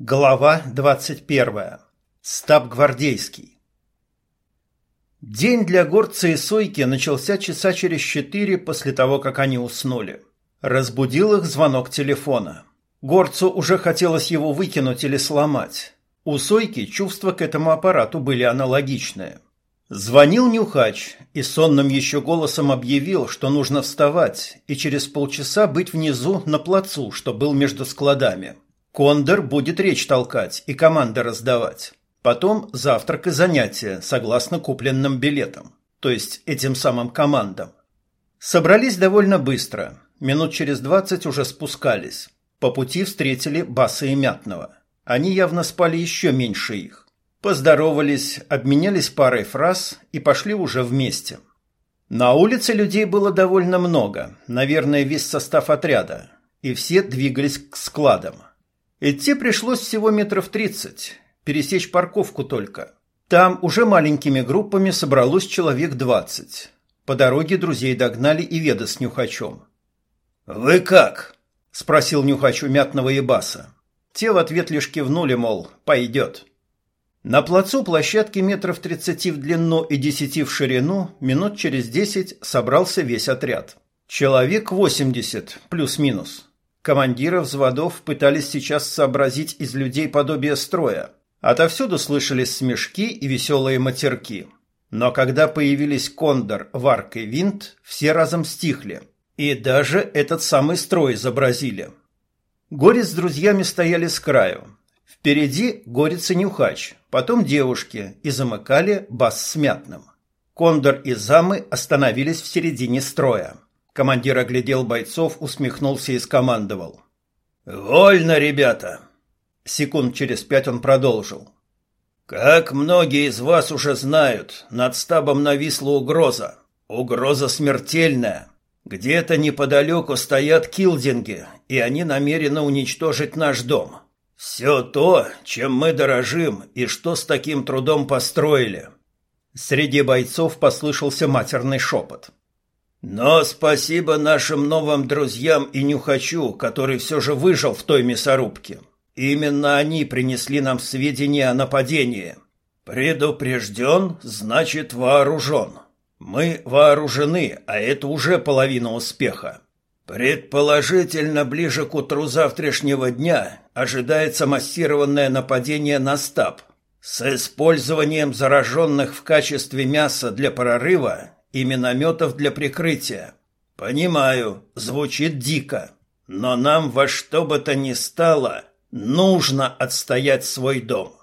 Глава 21. Стаб гвардейский. День для горца и сойки начался часа через четыре после того, как они уснули. Разбудил их звонок телефона. Горцу уже хотелось его выкинуть или сломать. У сойки чувства к этому аппарату были аналогичные. Звонил Нюхач и сонным еще голосом объявил, что нужно вставать и через полчаса быть внизу на плацу, что был между складами. Кондор будет речь толкать и команды раздавать. Потом завтрак и занятия, согласно купленным билетам, то есть этим самым командам. Собрались довольно быстро. Минут через двадцать уже спускались. По пути встретили Баса и Мятного. Они явно спали еще меньше их. Поздоровались, обменялись парой фраз и пошли уже вместе. На улице людей было довольно много, наверное, весь состав отряда, и все двигались к складам. Идти пришлось всего метров тридцать, пересечь парковку только. Там уже маленькими группами собралось человек двадцать. По дороге друзей догнали и Веда с Нюхачом. «Вы как?» – спросил Нюхач у Мятного и Баса. Те в ответ лишь кивнули, мол, пойдет. На плацу площадки метров тридцати в длину и десяти в ширину минут через десять собрался весь отряд. Человек восемьдесят, плюс-минус. Командиры взводов пытались сейчас сообразить из людей подобие строя. Отовсюду слышались смешки и веселые матерки. Но когда появились Кондор, Варк и Винт, все разом стихли. И даже этот самый строй изобразили. Горец с друзьями стояли с краю. Впереди Горец и Нюхач, потом девушки, и замыкали бас с мятным. Кондор и замы остановились в середине строя. Командир оглядел бойцов, усмехнулся и скомандовал. «Вольно, ребята!» Секунд через пять он продолжил. «Как многие из вас уже знают, над стабом нависла угроза. Угроза смертельная. Где-то неподалеку стоят килдинги, и они намерены уничтожить наш дом. Все то, чем мы дорожим и что с таким трудом построили». Среди бойцов послышался матерный шепот. Но спасибо нашим новым друзьям и Нюхачу, который все же выжил в той мясорубке. Именно они принесли нам сведения о нападении. Предупрежден, значит вооружен. Мы вооружены, а это уже половина успеха. Предположительно, ближе к утру завтрашнего дня ожидается массированное нападение на стаб с использованием зараженных в качестве мяса для прорыва и минометов для прикрытия. Понимаю, звучит дико, но нам во что бы то ни стало нужно отстоять свой дом.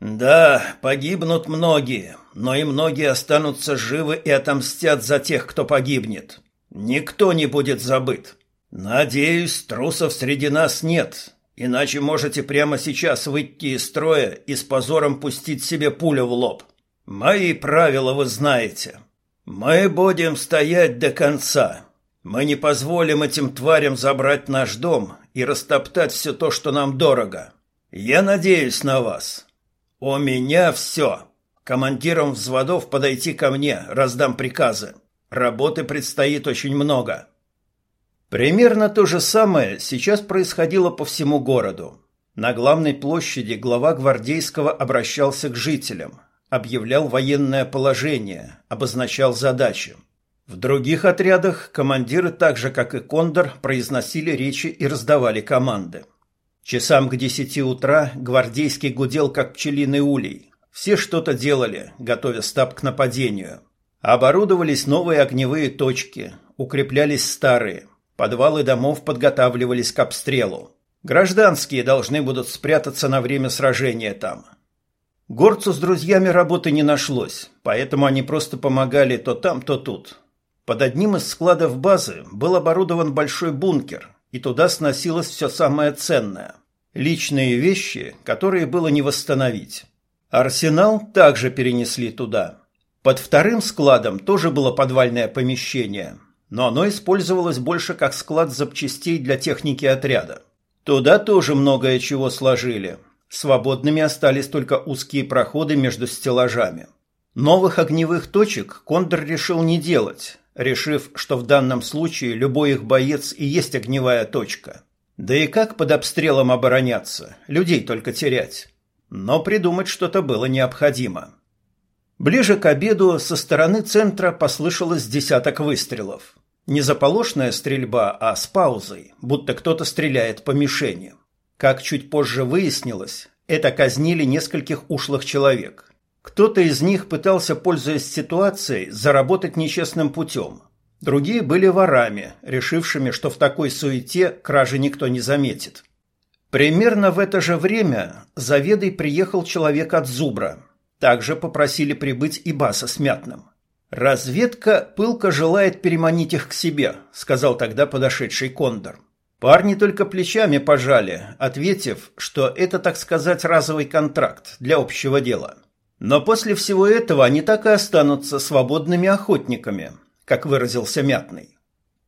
Да, погибнут многие, но и многие останутся живы и отомстят за тех, кто погибнет. Никто не будет забыт. Надеюсь, трусов среди нас нет, иначе можете прямо сейчас выйти из строя и с позором пустить себе пулю в лоб. Мои правила вы знаете. Мы будем стоять до конца. Мы не позволим этим тварям забрать наш дом и растоптать все то, что нам дорого. Я надеюсь на вас. У меня все. Командирам взводов подойти ко мне, раздам приказы. Работы предстоит очень много. Примерно то же самое сейчас происходило по всему городу. На главной площади глава гвардейского обращался к жителям, объявлял военное положение, обозначал задачи. В других отрядах командиры так же, как и Кондор, произносили речи и раздавали команды. Часам к десяти утра гвардейский гудел, как пчелиный улей. Все что-то делали, готовя стаб к нападению. Оборудовались новые огневые точки, укреплялись старые. Подвалы домов подготавливались к обстрелу. Гражданские должны будут спрятаться на время сражения там. Горцу с друзьями работы не нашлось, поэтому они просто помогали то там, то тут. Под одним из складов базы был оборудован большой бункер, и туда сносилось все самое ценное. Личные вещи, которые было не восстановить. Арсенал также перенесли туда. Под вторым складом тоже было подвальное помещение, но оно использовалось больше как склад запчастей для техники отряда. Туда тоже многое чего сложили – Свободными остались только узкие проходы между стеллажами. Новых огневых точек Кондор решил не делать, решив, что в данном случае любой их боец и есть огневая точка. Да и как под обстрелом обороняться? Людей только терять. Но придумать что-то было необходимо. Ближе к обеду со стороны центра послышалось десяток выстрелов. Не заполошная стрельба, а с паузой, будто кто-то стреляет по мишени. Как чуть позже выяснилось, это казнили нескольких ушлых человек. Кто-то из них пытался, пользуясь ситуацией, заработать нечестным путем. Другие были ворами, решившими, что в такой суете кражи никто не заметит. Примерно в это же время за Ведой приехал человек от Зубра. Также попросили прибыть и Баса с Мятным. «Разведка пылко желает переманить их к себе», — сказал тогда подошедший Кондор. Парни только плечами пожали, ответив, что это, так сказать, разовый контракт для общего дела. Но после всего этого они так и останутся свободными охотниками, как выразился Мятный.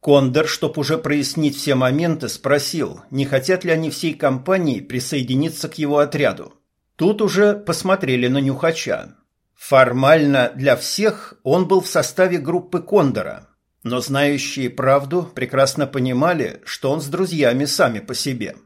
Кондор, чтоб уже прояснить все моменты, спросил, не хотят ли они всей компанией присоединиться к его отряду. Тут уже посмотрели на Нюхача. Формально для всех он был в составе группы Кондора, но знающие правду прекрасно понимали, что он с друзьями сами по себе.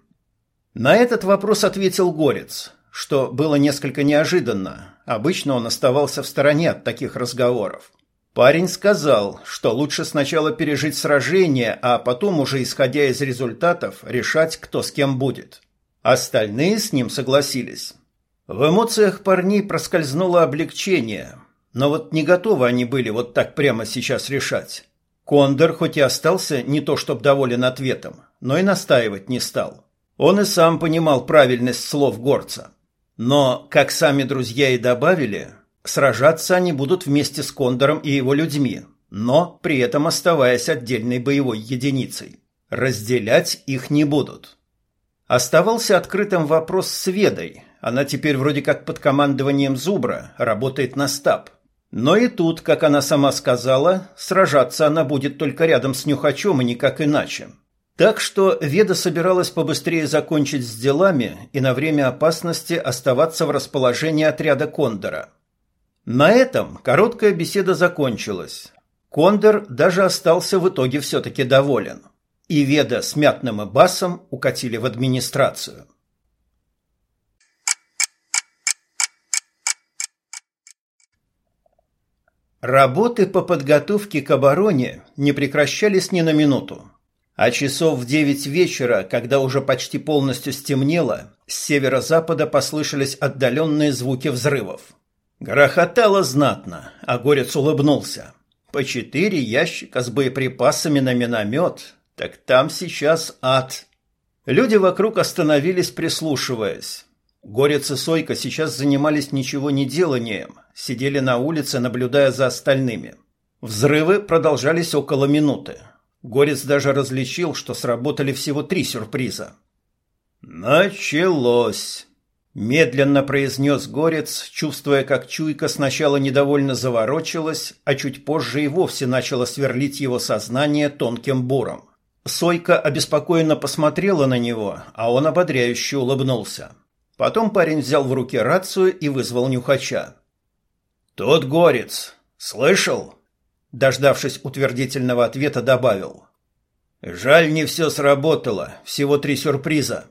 На этот вопрос ответил Горец, что было несколько неожиданно. Обычно он оставался в стороне от таких разговоров. Парень сказал, что лучше сначала пережить сражение, а потом уже исходя из результатов решать, кто с кем будет. Остальные с ним согласились. В эмоциях парней проскользнуло облегчение, но вот не готовы они были вот так прямо сейчас решать. Кондор хоть и остался не то чтоб доволен ответом, но и настаивать не стал. Он и сам понимал правильность слов горца. Но, как сами друзья и добавили, сражаться они будут вместе с Кондором и его людьми, но при этом оставаясь отдельной боевой единицей. Разделять их не будут. Оставался открытым вопрос с Ведой – она теперь вроде как под командованием Зубра, работает на стаб. Но и тут, как она сама сказала, сражаться она будет только рядом с Нюхачом и никак иначе. Так что Веда собиралась побыстрее закончить с делами и на время опасности оставаться в расположении отряда Кондора. На этом короткая беседа закончилась. Кондор даже остался в итоге все-таки доволен. И Веда с Мятным и Басом укатили в администрацию. Работы по подготовке к обороне не прекращались ни на минуту. А часов в девять вечера, когда уже почти полностью стемнело, с северо-запада послышались отдаленные звуки взрывов. Грохотало знатно, а Горец улыбнулся. По четыре ящика с боеприпасами на миномет, так там сейчас ад. Люди вокруг остановились, прислушиваясь. Горец и Сойка сейчас занимались ничего не деланием, сидели на улице, наблюдая за остальными. Взрывы продолжались около минуты. Горец даже различил, что сработали всего три сюрприза. «Началось!» – медленно произнес Горец, чувствуя, как чуйка сначала недовольно заворочилась, а чуть позже и вовсе начала сверлить его сознание тонким буром. Сойка обеспокоенно посмотрела на него, а он ободряюще улыбнулся. Потом парень взял в руки рацию и вызвал нюхача. «Тот горец. Слышал?» Дождавшись утвердительного ответа, добавил. «Жаль, не все сработало. Всего три сюрприза».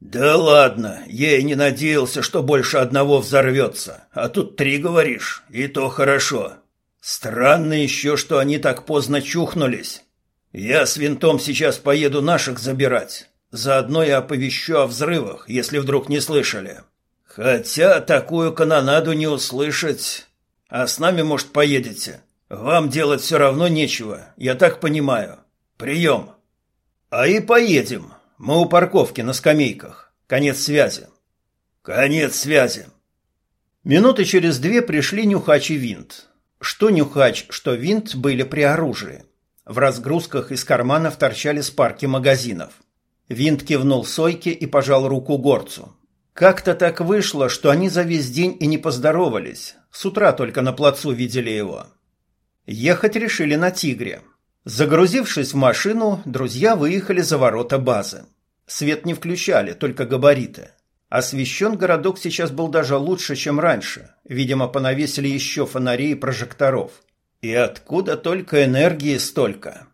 «Да ладно, я и не надеялся, что больше одного взорвется. А тут три, говоришь, и то хорошо. Странно еще, что они так поздно чухнулись. Я с винтом сейчас поеду наших забирать. Заодно я оповещу о взрывах, если вдруг не слышали. Хотя такую канонаду не услышать. А с нами, может, поедете? Вам делать все равно нечего, я так понимаю. Прием. А и поедем. Мы у парковки на скамейках. Конец связи. Конец связи. Минуты через две пришли Нюхач и Винт. Что Нюхач, что Винт были при оружии. В разгрузках из карманов торчали спарки магазинов. Винт кивнул Сойке и пожал руку горцу. Как-то так вышло, что они за весь день и не поздоровались. С утра только на плацу видели его. Ехать решили на «Тигре». Загрузившись в машину, друзья выехали за ворота базы. Свет не включали, только габариты. Освещен городок сейчас был даже лучше, чем раньше. Видимо, понавесили еще фонари и прожекторов. И откуда только энергии столько?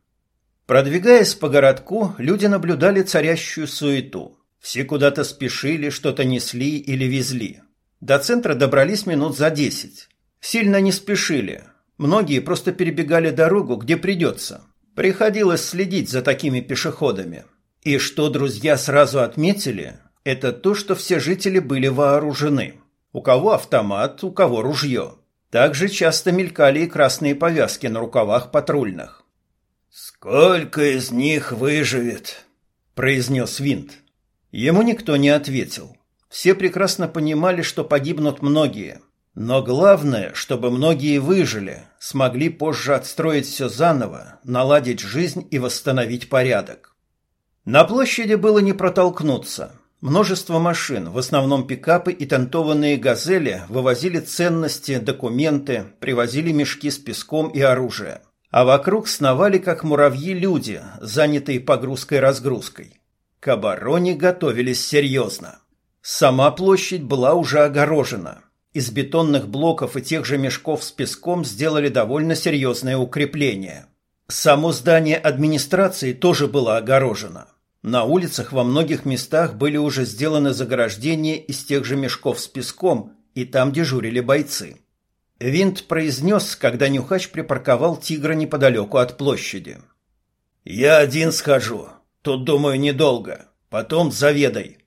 Продвигаясь по городку, люди наблюдали царящую суету. Все куда-то спешили, что-то несли или везли. До центра добрались минут за десять. Сильно не спешили. Многие просто перебегали дорогу, где придется. Приходилось следить за такими пешеходами. И что друзья сразу отметили, это то, что все жители были вооружены. У кого автомат, у кого ружье. Также часто мелькали и красные повязки на рукавах патрульных. «Сколько из них выживет?» – произнес Винт. Ему никто не ответил. Все прекрасно понимали, что погибнут многие. Но главное, чтобы многие выжили, смогли позже отстроить все заново, наладить жизнь и восстановить порядок. На площади было не протолкнуться. Множество машин, в основном пикапы и тентованные «Газели» вывозили ценности, документы, привозили мешки с песком и оружие а вокруг сновали, как муравьи, люди, занятые погрузкой-разгрузкой. К обороне готовились серьезно. Сама площадь была уже огорожена. Из бетонных блоков и тех же мешков с песком сделали довольно серьезное укрепление. Само здание администрации тоже было огорожено. На улицах во многих местах были уже сделаны заграждения из тех же мешков с песком, и там дежурили бойцы. Винт произнес, когда Нюхач припарковал тигра неподалеку от площади. «Я один схожу. Тут, думаю, недолго. Потом заведай».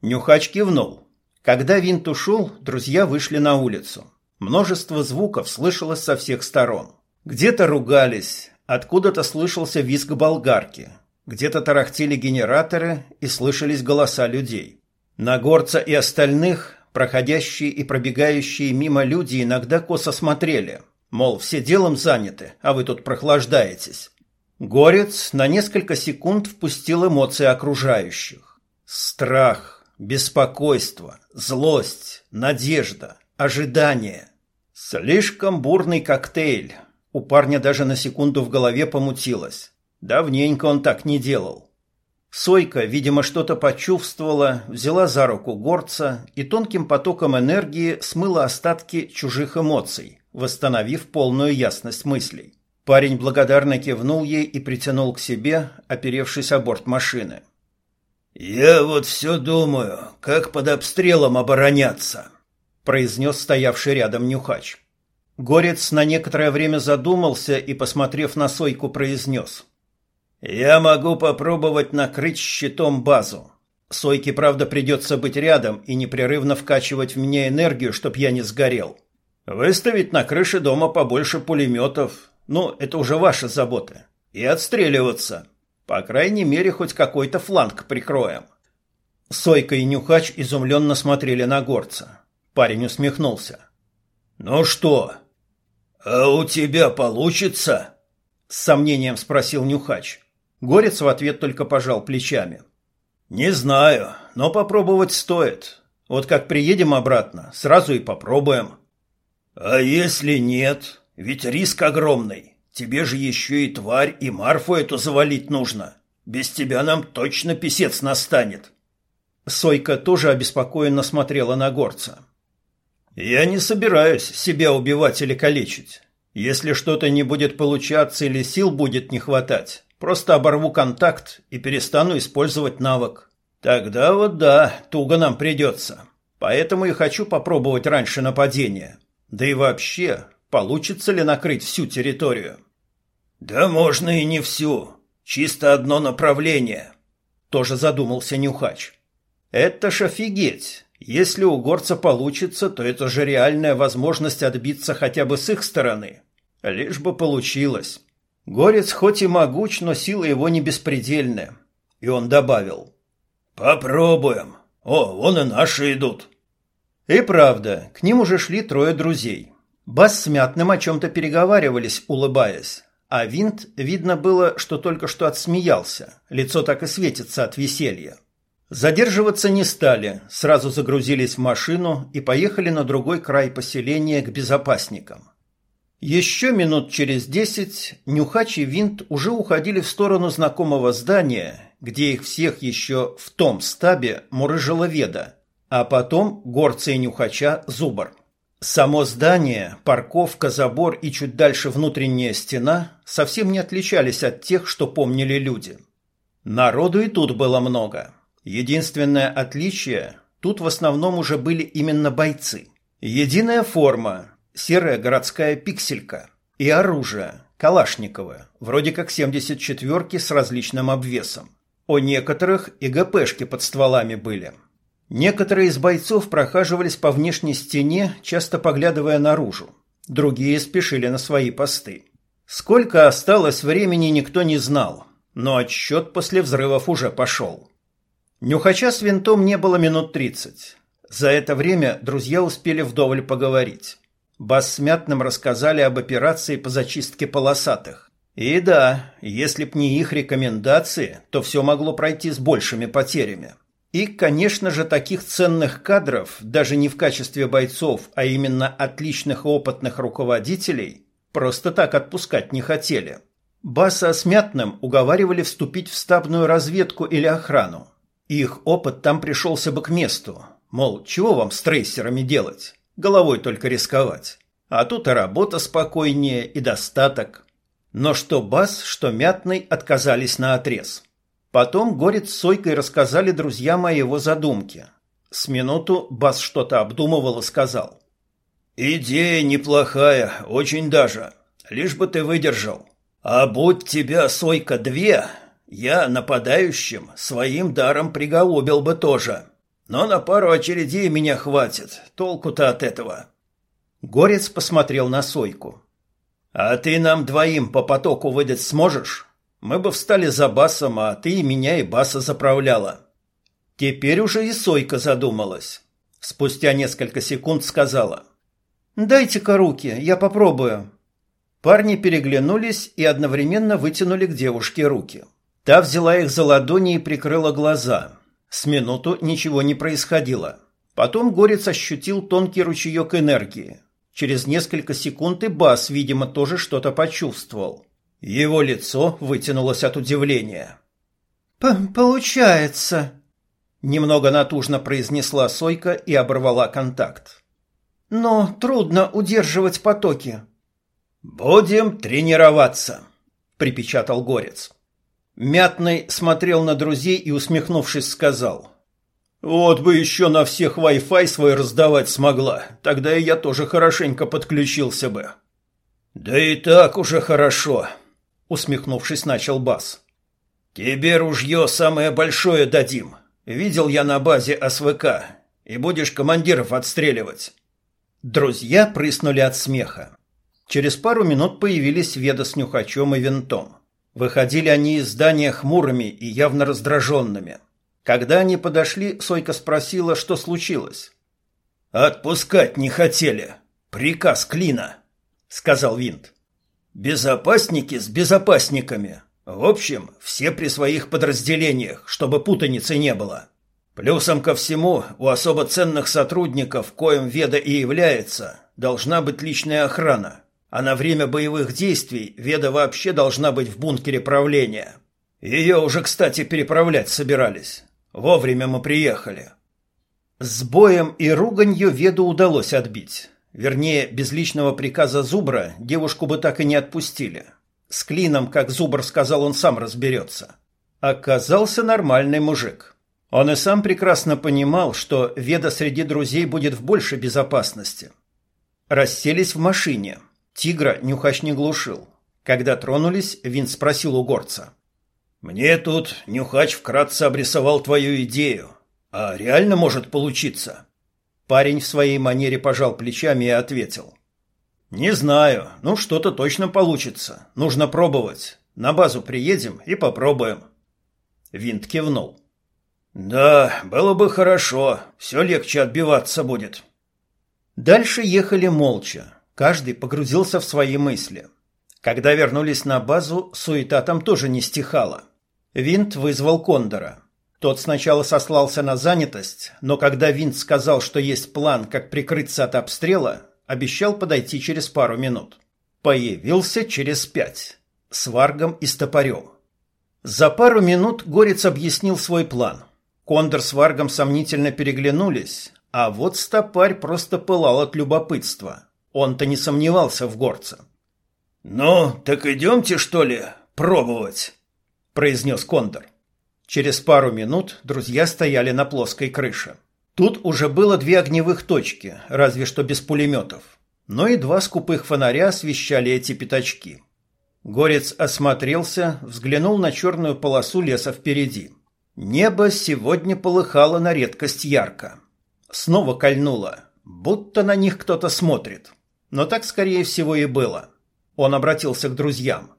Нюхач кивнул. Когда Винт ушел, друзья вышли на улицу. Множество звуков слышалось со всех сторон. Где-то ругались, откуда-то слышался визг болгарки, где-то тарахтели генераторы и слышались голоса людей. На горца и остальных Проходящие и пробегающие мимо люди иногда косо смотрели, мол, все делом заняты, а вы тут прохлаждаетесь. Горец на несколько секунд впустил эмоции окружающих. Страх, беспокойство, злость, надежда, ожидание. Слишком бурный коктейль. У парня даже на секунду в голове помутилось. Давненько он так не делал. Сойка, видимо, что-то почувствовала, взяла за руку горца и тонким потоком энергии смыла остатки чужих эмоций, восстановив полную ясность мыслей. Парень благодарно кивнул ей и притянул к себе, оперевшись о борт машины. «Я вот все думаю, как под обстрелом обороняться», — произнес стоявший рядом нюхач. Горец на некоторое время задумался и, посмотрев на Сойку, произнес — я могу попробовать накрыть щитом базу. Сойке, правда, придется быть рядом и непрерывно вкачивать в меня энергию, чтоб я не сгорел. Выставить на крыше дома побольше пулеметов. Ну, это уже ваша забота. И отстреливаться. По крайней мере, хоть какой-то фланг прикроем. Сойка и Нюхач изумленно смотрели на горца. Парень усмехнулся. «Ну что, а у тебя получится?» С сомнением спросил Нюхач. Горец в ответ только пожал плечами. «Не знаю, но попробовать стоит. Вот как приедем обратно, сразу и попробуем». «А если нет? Ведь риск огромный. Тебе же еще и тварь, и Марфу эту завалить нужно. Без тебя нам точно писец настанет». Сойка тоже обеспокоенно смотрела на горца. «Я не собираюсь себя убивать или калечить. Если что-то не будет получаться или сил будет не хватать, Просто оборву контакт и перестану использовать навык. Тогда вот да, туго нам придется. Поэтому и хочу попробовать раньше нападения. Да и вообще, получится ли накрыть всю территорию? Да можно и не всю. Чисто одно направление. Тоже задумался Нюхач. Это ж офигеть. Если у горца получится, то это же реальная возможность отбиться хотя бы с их стороны. Лишь бы получилось. Горец хоть и могуч, но сила его не беспредельная. И он добавил. «Попробуем. О, вон и наши идут». И правда, к ним уже шли трое друзей. Бас с Мятным о чем-то переговаривались, улыбаясь. А Винт, видно было, что только что отсмеялся. Лицо так и светится от веселья. Задерживаться не стали, сразу загрузились в машину и поехали на другой край поселения к безопасникам. Еще минут через десять Нюхач и Винт уже уходили в сторону знакомого здания, где их всех еще в том стабе мурыжила Веда, а потом горцы и Нюхача Зубар. Само здание, парковка, забор и чуть дальше внутренняя стена совсем не отличались от тех, что помнили люди. Народу и тут было много. Единственное отличие – тут в основном уже были именно бойцы. Единая форма, серая городская пикселька и оружие, калашниковое, вроде как 74-ки с различным обвесом. У некоторых и ГПшки под стволами были – Некоторые из бойцов прохаживались по внешней стене, часто поглядывая наружу. Другие спешили на свои посты. Сколько осталось времени, никто не знал, но отсчет после взрывов уже пошел. Нюхача с винтом не было минут тридцать. За это время друзья успели вдоволь поговорить. Бас с Мятным рассказали об операции по зачистке полосатых. И да, если б не их рекомендации, то все могло пройти с большими потерями. И, конечно же, таких ценных кадров, даже не в качестве бойцов, а именно отличных опытных руководителей, просто так отпускать не хотели. Баса с Мятным уговаривали вступить в стабную разведку или охрану. Их опыт там пришелся бы к месту. Мол, чего вам с трейсерами делать? Головой только рисковать. А тут и работа спокойнее, и достаток. Но что Бас, что Мятный отказались на отрез. Потом Горец с Сойкой рассказали друзьям о его задумке. С минуту Бас что-то обдумывал и сказал. «Идея неплохая, очень даже. Лишь бы ты выдержал. А будь тебя, Сойка, две, я нападающим своим даром приголубил бы тоже. Но на пару очередей меня хватит. Толку-то от этого». Горец посмотрел на Сойку. «А ты нам двоим по потоку выдать сможешь?» Мы бы встали за Басом, а ты и меня, и Баса заправляла. Теперь уже и Сойка задумалась. Спустя несколько секунд сказала. «Дайте-ка руки, я попробую». Парни переглянулись и одновременно вытянули к девушке руки. Та взяла их за ладони и прикрыла глаза. С минуту ничего не происходило. Потом Горец ощутил тонкий ручеек энергии. Через несколько секунд и Бас, видимо, тоже что-то почувствовал. Его лицо вытянулось от удивления. «Получается», — немного натужно произнесла Сойка и оборвала контакт. «Но трудно удерживать потоки». «Будем тренироваться», — припечатал Горец. Мятный смотрел на друзей и, усмехнувшись, сказал. «Вот бы еще на всех Wi-Fi свой раздавать смогла, тогда и я тоже хорошенько подключился бы». «Да и так уже хорошо», усмехнувшись, начал Бас. Тебе ружье самое большое дадим. Видел я на базе СВК. И будешь командиров отстреливать. Друзья прыснули от смеха. Через пару минут появились Веда с Нюхачом и Винтом. Выходили они из здания хмурыми и явно раздраженными. Когда они подошли, Сойка спросила, что случилось. «Отпускать не хотели. Приказ Клина», — сказал Винт. Безопасники с безопасниками. В общем, все при своих подразделениях, чтобы путаницы не было. Плюсом ко всему, у особо ценных сотрудников, коим Веда и является, должна быть личная охрана. А на время боевых действий Веда вообще должна быть в бункере правления. Ее уже, кстати, переправлять собирались. Вовремя мы приехали. С боем и руганью Веду удалось отбить. Вернее, без личного приказа Зубра девушку бы так и не отпустили. С Клином, как Зубр сказал, он сам разберется. Оказался нормальный мужик. Он и сам прекрасно понимал, что Веда среди друзей будет в большей безопасности. Расселись в машине. Тигра нюхач не глушил. Когда тронулись, Вин спросил у горца. «Мне тут нюхач вкратце обрисовал твою идею. А реально может получиться?» Парень в своей манере пожал плечами и ответил. «Не знаю. Ну, что-то точно получится. Нужно пробовать. На базу приедем и попробуем». Винт кивнул. «Да, было бы хорошо. Все легче отбиваться будет». Дальше ехали молча. Каждый погрузился в свои мысли. Когда вернулись на базу, суета там тоже не стихала. Винт вызвал Кондора. Тот сначала сослался на занятость, но когда Винт сказал, что есть план, как прикрыться от обстрела, обещал подойти через пару минут. Появился через пять. С варгом и стопорем. За пару минут Горец объяснил свой план. Кондор с варгом сомнительно переглянулись, А вот стопарь просто пылал от любопытства. Он-то не сомневался в горце. «Ну, так идемте, что ли, пробовать?» – произнес Кондор. Через пару минут друзья стояли на плоской крыше. Тут уже было две огневых точки, разве что без пулеметов. Но и два скупых фонаря освещали эти пятачки. Горец осмотрелся, взглянул на черную полосу леса впереди. Небо сегодня полыхало на редкость ярко. Снова кольнуло, будто на них кто-то смотрит. Но так, скорее всего, и было. Он обратился к друзьям.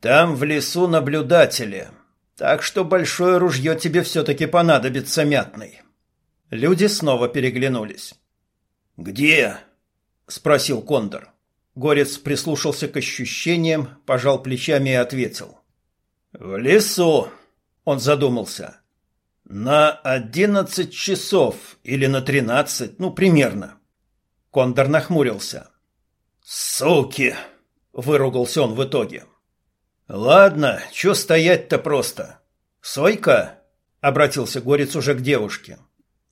«Там в лесу наблюдатели, так что большое ружье тебе все-таки понадобится, мятный». Люди снова переглянулись. «Где?» — спросил Кондор. Горец прислушался к ощущениям, пожал плечами и ответил. «В лесу», — он задумался. «На одиннадцать часов или на тринадцать, ну, примерно». Кондор нахмурился. «Суки!» — выругался он в итоге. «Ладно, чё стоять-то просто? Сойка?» — обратился Горец уже к девушке.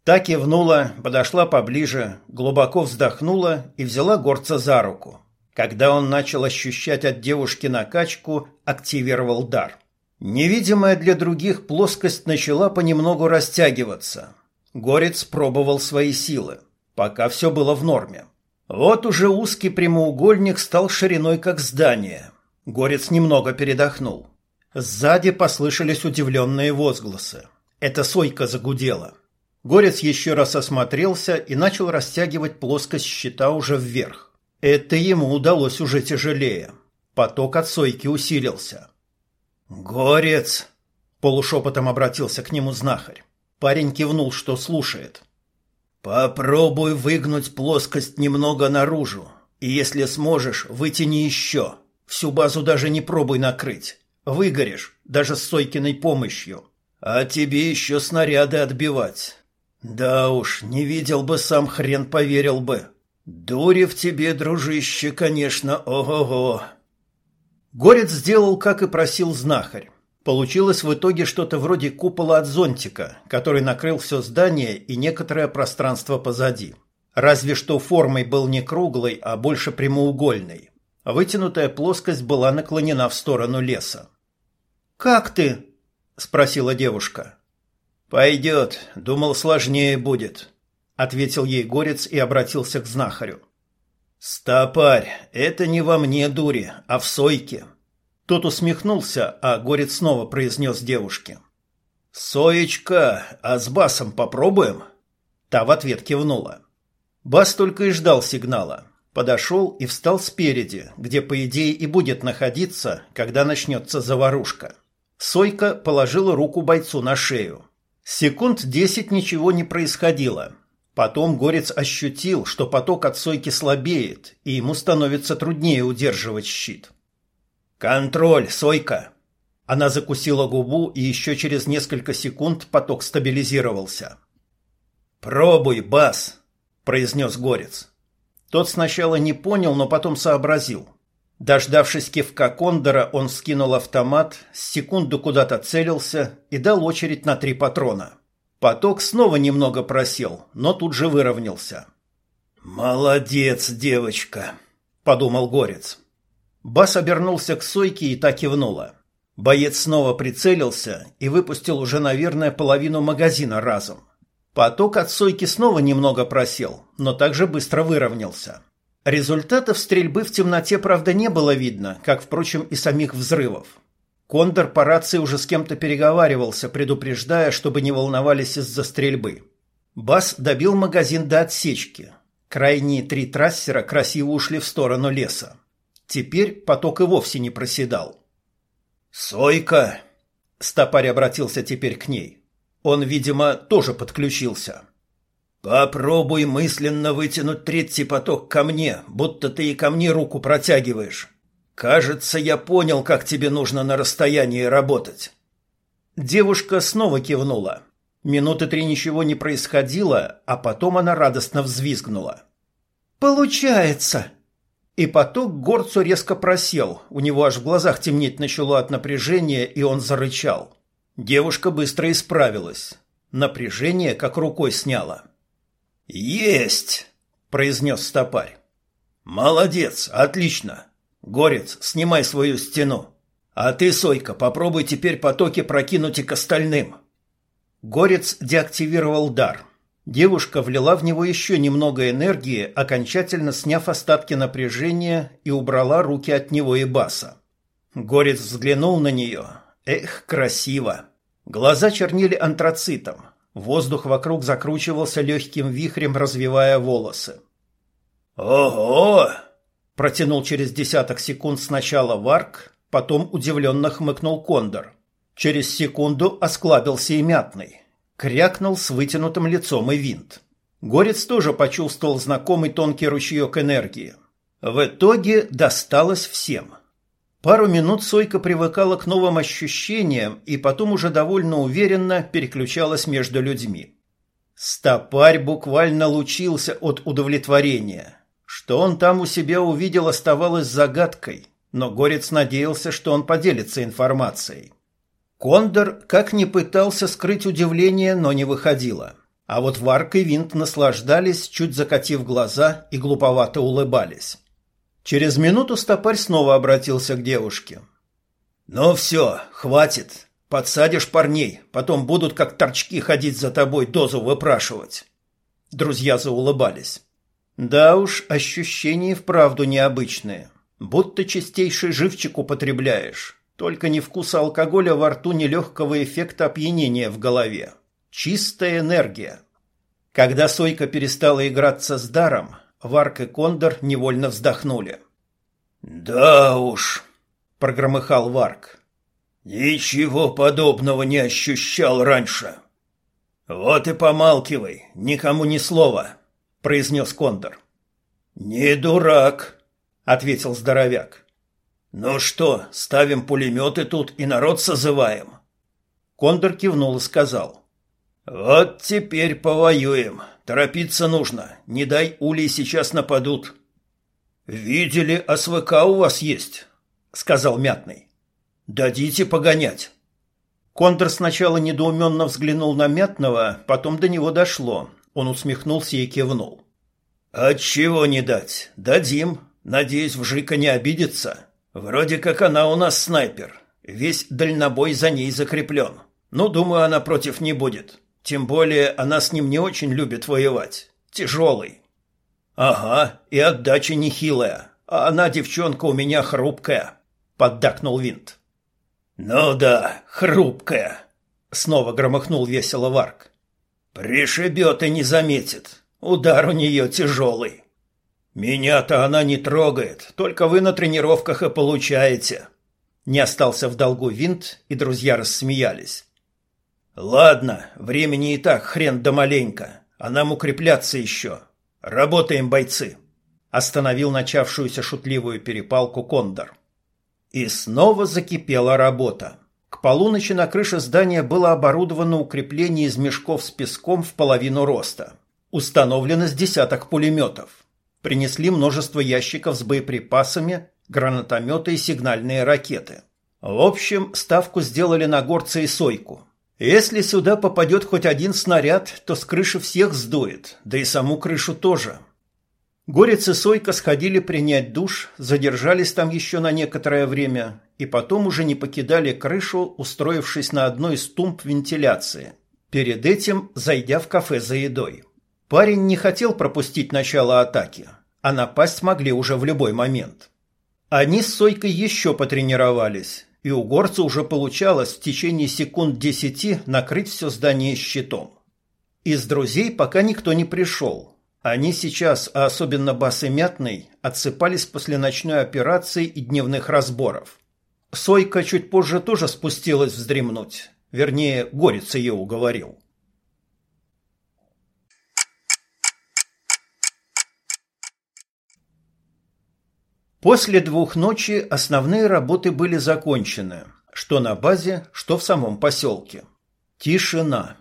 Та кивнула, подошла поближе, глубоко вздохнула и взяла горца за руку. Когда он начал ощущать от девушки накачку, активировал дар. Невидимая для других плоскость начала понемногу растягиваться. Горец пробовал свои силы. Пока все было в норме. Вот уже узкий прямоугольник стал шириной как здание. Горец немного передохнул. Сзади послышались удивленные возгласы. Это Сойка загудела. Горец еще раз осмотрелся и начал растягивать плоскость щита уже вверх. Это ему удалось уже тяжелее. Поток от сойки усилился. «Горец!» – полушепотом обратился к нему знахарь. Парень кивнул, что слушает. «Попробуй выгнуть плоскость немного наружу, и если сможешь, вытяни еще. Всю базу даже не пробуй накрыть. Выгоришь, даже с Сойкиной помощью. А тебе еще снаряды отбивать. Да уж, не видел бы сам хрен поверил бы. Дури в тебе, дружище, конечно, ого-го. Горец сделал, как и просил знахарь. Получилось в итоге что-то вроде купола от зонтика, который накрыл все здание и некоторое пространство позади. Разве что формой был не круглой, а больше прямоугольной. Вытянутая плоскость была наклонена в сторону леса. «Как ты?» – спросила девушка. «Пойдет. Думал, сложнее будет», — ответил ей горец и обратился к знахарю. «Стопарь, это не во мне дури, а в сойке». Тот усмехнулся, а горец снова произнес девушке. «Соечка, а с басом попробуем?» Та в ответ кивнула. Бас только и ждал сигнала. Подошел и встал спереди, где, по идее, и будет находиться, когда начнется заварушка. Сойка положила руку бойцу на шею. Секунд десять ничего не происходило. Потом Горец ощутил, что поток от сойки слабеет, и ему становится труднее удерживать щит. «Контроль, сойка!» Она закусила губу, и еще через несколько секунд поток стабилизировался. «Пробуй, Бас!» – произнес Горец. Тот сначала не понял, но потом сообразил. Дождавшись кивка Кондора, он скинул автомат, секунду куда-то целился и дал очередь на три патрона. Поток снова немного просел, но тут же выровнялся. «Молодец, девочка», — подумал Горец. Бас обернулся к Сойке и так кивнула. Боец снова прицелился и выпустил уже, наверное, половину магазина разом. Поток от Сойки снова немного просел, но также быстро выровнялся. Результатов стрельбы в темноте, правда, не было видно, как, впрочем, и самих взрывов. Кондор по рации уже с кем-то переговаривался, предупреждая, чтобы не волновались из-за стрельбы. Бас добил магазин до отсечки. Крайние три трассера красиво ушли в сторону леса. Теперь поток и вовсе не проседал. «Сойка!» — стопарь обратился теперь к ней. Он, видимо, тоже подключился. Попробуй мысленно вытянуть третий поток ко мне, будто ты и ко мне руку протягиваешь. Кажется, я понял, как тебе нужно на расстоянии работать. Девушка снова кивнула. Минуты три ничего не происходило, а потом она радостно взвизгнула. «Получается!» И поток горцу резко просел, у него аж в глазах темнеть начало от напряжения, и он зарычал. Девушка быстро исправилась. Напряжение как рукой сняла. «Есть!» – произнес стопарь. «Молодец, отлично. Горец, снимай свою стену. А ты, Сойка, попробуй теперь потоки прокинуть и к остальным». Горец деактивировал дар. Девушка влила в него еще немного энергии, окончательно сняв остатки напряжения и убрала руки от него и баса. Горец взглянул на нее. Эх, красиво. Глаза чернили антрацитом. Воздух вокруг закручивался легким вихрем, развивая волосы. «Ого!» – протянул через десяток секунд сначала Варк, потом удивленно хмыкнул Кондор. Через секунду осклабился и Мятный. Крякнул с вытянутым лицом и винт. Горец тоже почувствовал знакомый тонкий ручеек энергии. В итоге досталось всем. Пару минут Сойка привыкала к новым ощущениям и потом уже довольно уверенно переключалась между людьми. Стопарь буквально лучился от удовлетворения. Что он там у себя увидел, оставалось загадкой, но Горец надеялся, что он поделится информацией. Кондор как ни пытался скрыть удивление, но не выходило. А вот Варк и Винт наслаждались, чуть закатив глаза и глуповато улыбались. Через минуту стопарь снова обратился к девушке. «Ну все, хватит. Подсадишь парней, потом будут как торчки ходить за тобой дозу выпрашивать». Друзья заулыбались. Да уж, ощущения вправду необычные. Будто чистейший живчик употребляешь. Только ни вкуса алкоголя во рту, ни легкого эффекта опьянения в голове. Чистая энергия. Когда Сойка перестала играться с даром, Варк и Кондор невольно вздохнули. «Да уж», — прогромыхал Варк. «Ничего подобного не ощущал раньше». «Вот и помалкивай, никому ни слова», — произнес Кондор. «Не дурак», — ответил здоровяк. «Ну что, ставим пулеметы тут и народ созываем?» Кондор кивнул и сказал. «Вот теперь повоюем. Торопиться нужно. Не дай улей сейчас нападут». «Видели, СВК у вас есть», — сказал Мятный. «Дадите погонять». Кондор сначала недоуменно взглянул на Мятного, потом до него дошло. Он усмехнулся и кивнул. «Отчего не дать? Дадим. Надеюсь, Вжика не обидится». Вроде как она у нас снайпер. Весь дальнобой за ней закреплен. Ну, думаю, она против не будет. Тем более она с ним не очень любит воевать. Тяжелый. Ага, и отдача нехилая. А она, девчонка, у меня хрупкая. Поддакнул Винт. Ну да, хрупкая. Снова громыхнул весело Варк. Пришибет и не заметит. Удар у нее тяжелый. «Меня-то она не трогает, только вы на тренировках и получаете». Не остался в долгу винт, и друзья рассмеялись. «Ладно, времени и так хрен да маленько, а нам укрепляться еще. Работаем, бойцы!» Остановил начавшуюся шутливую перепалку Кондор. И снова закипела работа. К полуночи на крыше здания было оборудовано укрепление из мешков с песком в половину роста. Установлено с десяток пулеметов. Принесли множество ящиков с боеприпасами, гранатометы и сигнальные ракеты. В общем, ставку сделали на горца и сойку. Если сюда попадет хоть один снаряд, то с крыши всех сдует, да и саму крышу тоже. Горец и Сойка сходили принять душ, задержались там еще на некоторое время и потом уже не покидали крышу, устроившись на одной из тумб вентиляции. Перед этим зайдя в кафе за едой. Парень не хотел пропустить начало атаки, а напасть могли уже в любой момент. Они с Сойкой еще потренировались, и у горца уже получалось в течение секунд десяти накрыть все здание щитом. Из друзей пока никто не пришел. Они сейчас, а особенно Бас Мятный, отсыпались после ночной операции и дневных разборов. Сойка чуть позже тоже спустилась вздремнуть. Вернее, горец ее уговорил. После двух ночи основные работы были закончены, что на базе, что в самом поселке. Тишина.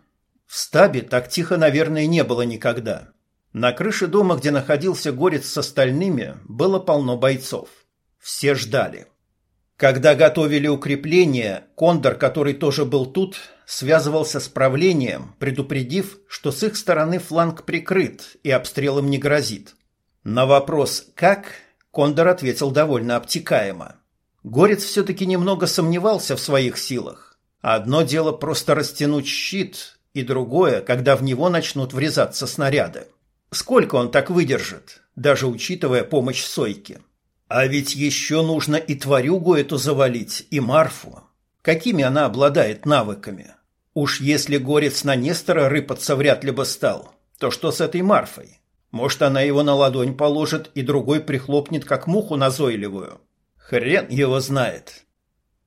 В стабе так тихо, наверное, не было никогда. На крыше дома, где находился горец с остальными, было полно бойцов. Все ждали. Когда готовили укрепление, Кондор, который тоже был тут, связывался с правлением, предупредив, что с их стороны фланг прикрыт и обстрелом не грозит. На вопрос «как?» Кондор ответил довольно обтекаемо. Горец все-таки немного сомневался в своих силах. Одно дело просто растянуть щит, и другое, когда в него начнут врезаться снаряды. Сколько он так выдержит, даже учитывая помощь Сойки? А ведь еще нужно и тварюгу эту завалить, и Марфу. Какими она обладает навыками? Уж если Горец на Нестора рыпаться вряд ли бы стал, то что с этой Марфой? Может, она его на ладонь положит и другой прихлопнет, как муху назойливую? Хрен его знает.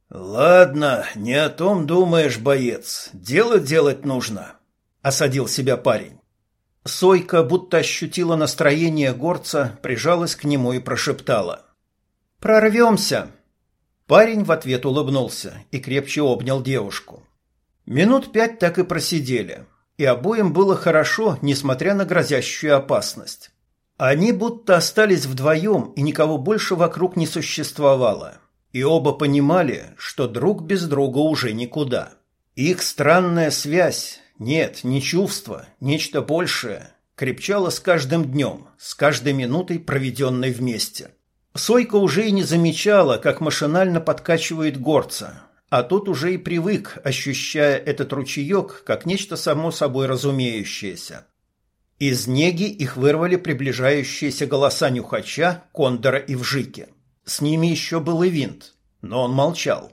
«Ладно, не о том думаешь, боец. Дело делать нужно», — осадил себя парень. Сойка, будто ощутила настроение горца, прижалась к нему и прошептала. «Прорвемся!» Парень в ответ улыбнулся и крепче обнял девушку. Минут пять так и просидели, и обоим было хорошо, несмотря на грозящую опасность. Они будто остались вдвоем, и никого больше вокруг не существовало. И оба понимали, что друг без друга уже никуда. Их странная связь, нет, не чувство, нечто большее, крепчало с каждым днем, с каждой минутой, проведенной вместе. Сойка уже и не замечала, как машинально подкачивает горца, а тут уже и привык, ощущая этот ручеек как нечто само собой разумеющееся. Из неги их вырвали приближающиеся голоса Нюхача, Кондора и Вжики. С ними еще был и Винт, но он молчал.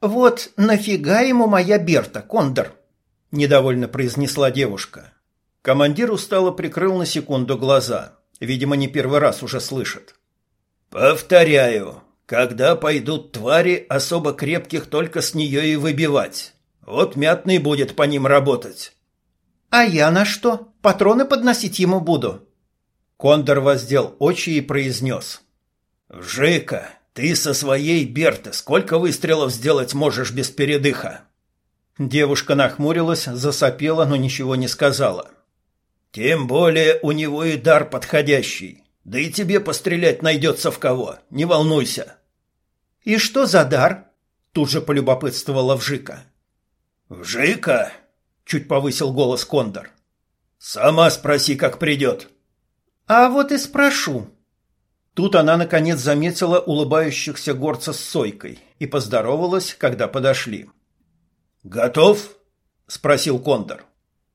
«Вот нафига ему моя Берта, Кондор?» – недовольно произнесла девушка. Командир устало прикрыл на секунду глаза. Видимо, не первый раз уже слышит. «Повторяю, когда пойдут твари, особо крепких только с нее и выбивать. Вот мятный будет по ним работать. А я на что? Патроны подносить ему буду. Кондор воздел очи и произнес. Жика, ты со своей Берты сколько выстрелов сделать можешь без передыха? Девушка нахмурилась, засопела, но ничего не сказала. Тем более у него и дар подходящий. Да и тебе пострелять найдется в кого, не волнуйся. «И что за дар?» – тут же полюбопытствовала Вжика. «Вжика?» – чуть повысил голос Кондор. «Сама спроси, как придет». «А вот и спрошу». Тут она, наконец, заметила улыбающихся горца с Сойкой и поздоровалась, когда подошли. «Готов?» – спросил Кондор.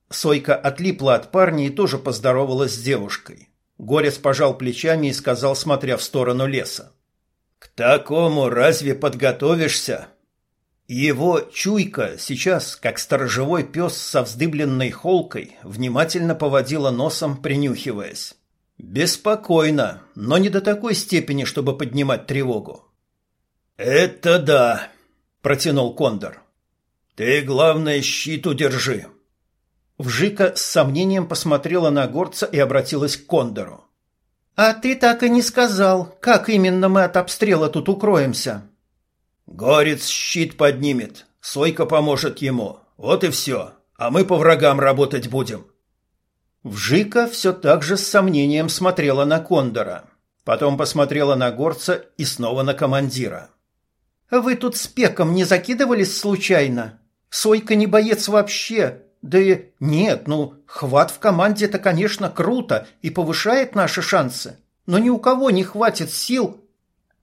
Сойка отлипла от парня и тоже поздоровалась с девушкой. Горец пожал плечами и сказал, смотря в сторону леса. К такому разве подготовишься? Его чуйка сейчас, как сторожевой пес со вздыбленной холкой, внимательно поводила носом, принюхиваясь. Беспокойно, но не до такой степени, чтобы поднимать тревогу. «Это да», — протянул Кондор. «Ты, главное, щит удержи». Вжика с сомнением посмотрела на горца и обратилась к Кондору. «А ты так и не сказал, как именно мы от обстрела тут укроемся?» «Горец щит поднимет, Сойка поможет ему. Вот и все. А мы по врагам работать будем». Вжика все так же с сомнением смотрела на Кондора. Потом посмотрела на горца и снова на командира. «Вы тут с пеком не закидывались случайно? Сойка не боец вообще, да и нет, ну, хват в команде-то, конечно, круто и повышает наши шансы. Но ни у кого не хватит сил.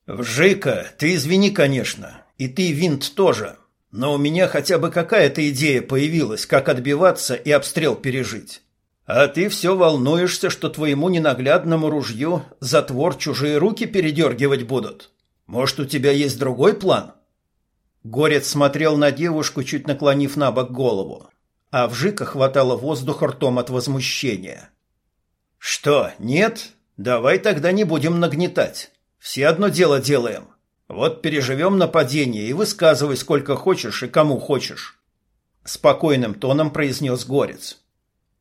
Вжика, ты извини, конечно. И ты, Винт, тоже. Но у меня хотя бы какая-то идея появилась, как отбиваться и обстрел пережить. А ты все волнуешься, что твоему ненаглядному ружью затвор чужие руки передергивать будут. Может, у тебя есть другой план?» Горец смотрел на девушку, чуть наклонив на бок голову а в Жика хватало воздуха ртом от возмущения. «Что, нет? Давай тогда не будем нагнетать. Все одно дело делаем. Вот переживем нападение и высказывай сколько хочешь и кому хочешь». Спокойным тоном произнес Горец.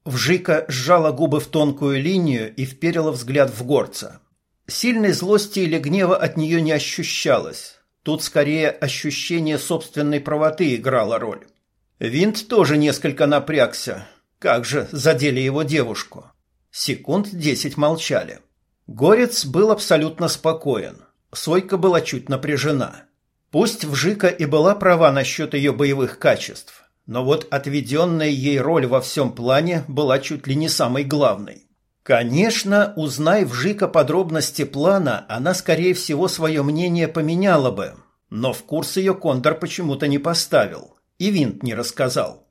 Вжика сжала губы в тонкую линию и вперила взгляд в горца. Сильной злости или гнева от нее не ощущалось. Тут скорее ощущение собственной правоты играло роль. Винт тоже несколько напрягся. Как же задели его девушку. Секунд десять молчали. Горец был абсолютно спокоен. Сойка была чуть напряжена. Пусть Вжика и была права насчет ее боевых качеств, но вот отведенная ей роль во всем плане была чуть ли не самой главной. Конечно, узнай в Жика подробности плана, она, скорее всего, свое мнение поменяла бы, но в курс ее Кондор почему-то не поставил, и Винт не рассказал.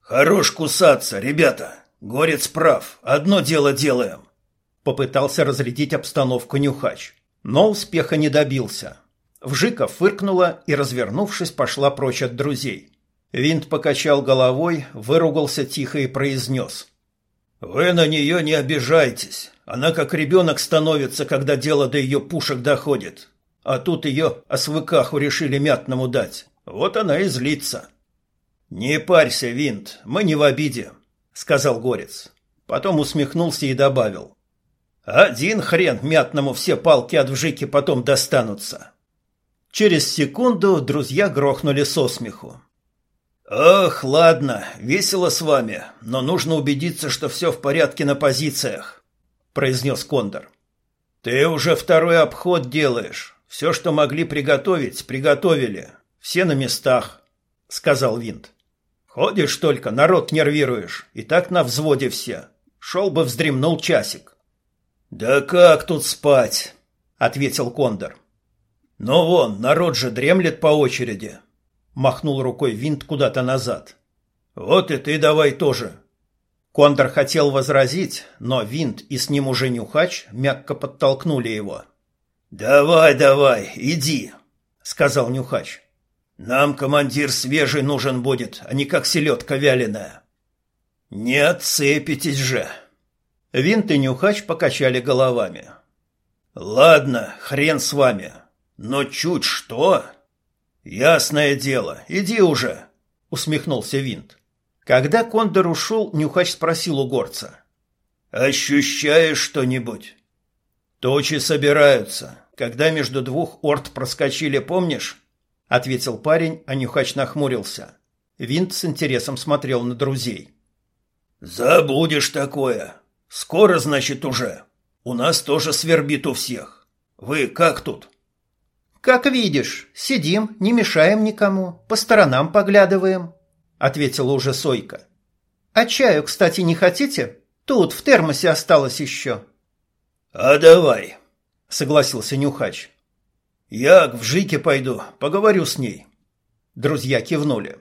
«Хорош кусаться, ребята! Горец прав, одно дело делаем!» Попытался разрядить обстановку Нюхач, но успеха не добился. Вжика фыркнула и, развернувшись, пошла прочь от друзей. Винт покачал головой, выругался тихо и произнес. «Вы на нее не обижайтесь. Она как ребенок становится, когда дело до ее пушек доходит. А тут ее о свыкаху решили мятному дать. Вот она и злится». «Не парься, Винт, мы не в обиде», — сказал Горец. Потом усмехнулся и добавил. «Один хрен мятному все палки от вжики потом достанутся». Через секунду друзья грохнули со смеху. «Ох, ладно, весело с вами, но нужно убедиться, что все в порядке на позициях», — произнес Кондор. «Ты уже второй обход делаешь. Все, что могли приготовить, приготовили. Все на местах», — сказал Винт. «Ходишь только, народ нервируешь, и так на взводе все. Шел бы вздремнул часик». «Да как тут спать?» — ответил Кондор. «Ну вон, народ же дремлет по очереди», — махнул рукой винт куда-то назад. «Вот и ты давай тоже». Кондор хотел возразить, но винт и с ним уже нюхач мягко подтолкнули его. «Давай, давай, иди», — сказал нюхач. «Нам командир свежий нужен будет, а не как селедка вяленая». «Не отцепитесь же». Винт и нюхач покачали головами. «Ладно, хрен с вами. Но чуть что? Ясное дело, иди уже, усмехнулся Винт. Когда Кондор ушел, Нюхач спросил у горца. Ощущаешь что-нибудь? Точи собираются. Когда между двух орд проскочили, помнишь? Ответил парень, а Нюхач нахмурился. Винт с интересом смотрел на друзей. Забудешь такое. Скоро, значит, уже. У нас тоже свербит у всех. Вы как тут? «Как видишь, сидим, не мешаем никому, по сторонам поглядываем», — ответила уже Сойка. «А чаю, кстати, не хотите? Тут в термосе осталось еще». «А давай», — согласился Нюхач. «Я к Вжике пойду, поговорю с ней». Друзья кивнули.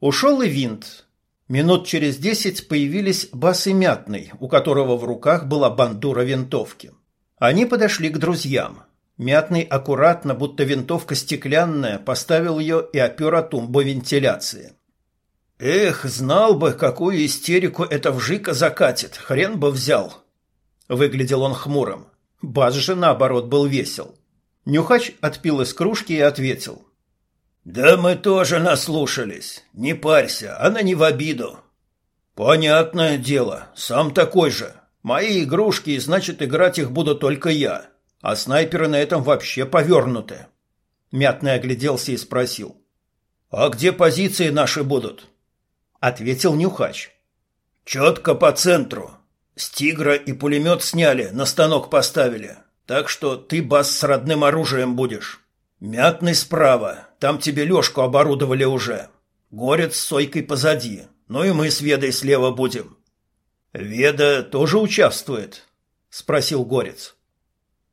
Ушел и винт. Минут через десять появились Бас и Мятный, у которого в руках была бандура винтовки. Они подошли к друзьям. Мятный аккуратно, будто винтовка стеклянная, поставил ее и опер о тумбу вентиляции. «Эх, знал бы, какую истерику эта вжика закатит, хрен бы взял!» Выглядел он хмурым. Баз же, наоборот, был весел. Нюхач отпил из кружки и ответил. «Да мы тоже наслушались. Не парься, она не в обиду». «Понятное дело, сам такой же. Мои игрушки, значит, играть их буду только я. А снайперы на этом вообще повернуты. Мятный огляделся и спросил. «А где позиции наши будут?» Ответил Нюхач. «Четко по центру. С тигра и пулемет сняли, на станок поставили. Так что ты, бас, с родным оружием будешь. Мятный справа, там тебе лёжку оборудовали уже. Горец с Сойкой позади, ну и мы с Ведой слева будем». «Веда тоже участвует?» — спросил Горец.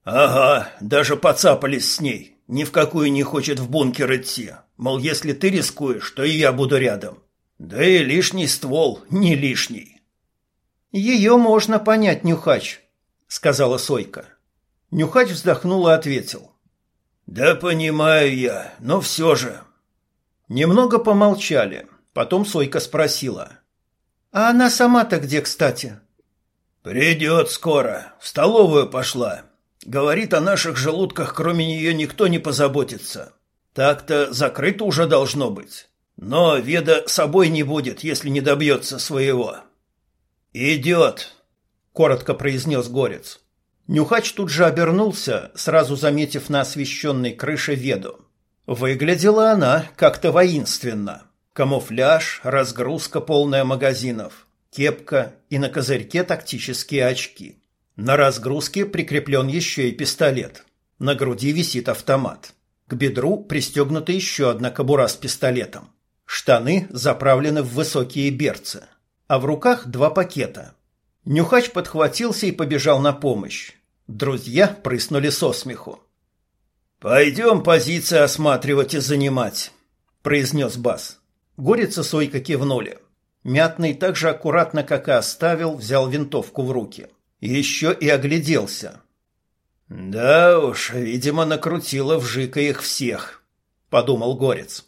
«Ага, даже поцапались с ней. Ни в какую не хочет в бункер идти. Мол, если ты рискуешь, то и я буду рядом. Да и лишний ствол не лишний». «Ее можно понять, Нюхач», — сказала Сойка. Нюхач вздохнул и ответил. «Да понимаю я, но все же». Немного помолчали. Потом Сойка спросила. «А она сама-то где, кстати?» «Придет скоро. В столовую пошла. Говорит, о наших желудках кроме нее никто не позаботится. Так-то закрыто уже должно быть. Но Веда собой не будет, если не добьется своего. «Идет», — коротко произнес Горец. Нюхач тут же обернулся, сразу заметив на освещенной крыше Веду. Выглядела она как-то воинственно. Камуфляж, разгрузка полная магазинов, кепка и на козырьке тактические очки. На разгрузке прикреплен еще и пистолет. На груди висит автомат. К бедру пристегнута еще одна кобура с пистолетом. Штаны заправлены в высокие берцы, а в руках два пакета. Нюхач подхватился и побежал на помощь. Друзья прыснули со смеху. «Пойдем позиции осматривать и занимать», — произнес Бас. Горец и Сойка кивнули. Мятный так же аккуратно, как и оставил, взял винтовку в руки. Еще и огляделся. «Да уж, видимо, накрутило вжика их всех», — подумал Горец.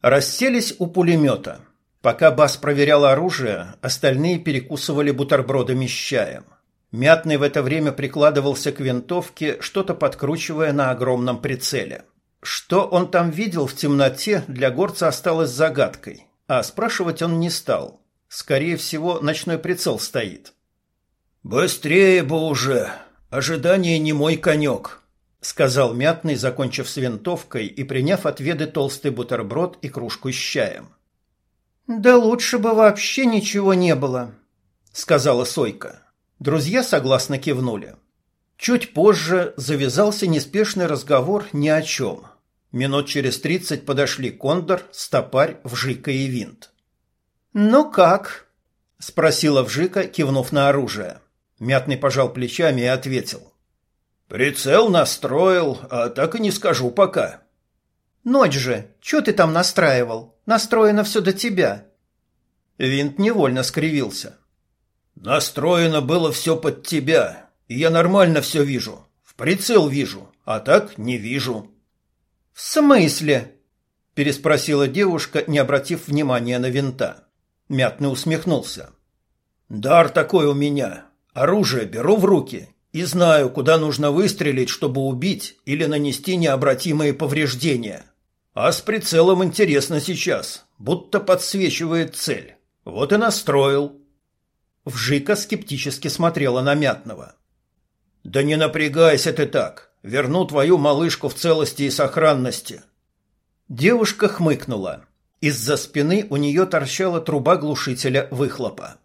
Расселись у пулемета. Пока Бас проверял оружие, остальные перекусывали бутербродами с чаем. Мятный в это время прикладывался к винтовке, что-то подкручивая на огромном прицеле. Что он там видел в темноте, для горца осталось загадкой, а спрашивать он не стал. Скорее всего, ночной прицел стоит. «Быстрее бы уже! Ожидание не мой конек!» сказал Мятный, закончив с винтовкой и приняв от Веды толстый бутерброд и кружку с чаем. «Да лучше бы вообще ничего не было», — сказала Сойка. Друзья согласно кивнули. Чуть позже завязался неспешный разговор ни о чем. Минут через тридцать подошли Кондор, Стопарь, Вжика и Винт. «Ну как?» — спросила Вжика, кивнув на оружие. Мятный пожал плечами и ответил. Прицел настроил, а так и не скажу пока. Ночь же, что ты там настраивал? Настроено все до тебя. Винт невольно скривился. Настроено было все под тебя, и я нормально все вижу. В прицел вижу, а так не вижу. В смысле? переспросила девушка, не обратив внимания на винта. Мятный усмехнулся. Дар такой у меня. Оружие беру в руки и знаю, куда нужно выстрелить, чтобы убить или нанести необратимые повреждения. А с прицелом интересно сейчас, будто подсвечивает цель. Вот и настроил. Вжика скептически смотрела на Мятного. «Да не напрягайся ты так. Верну твою малышку в целости и сохранности». Девушка хмыкнула. Из-за спины у нее торчала труба глушителя выхлопа.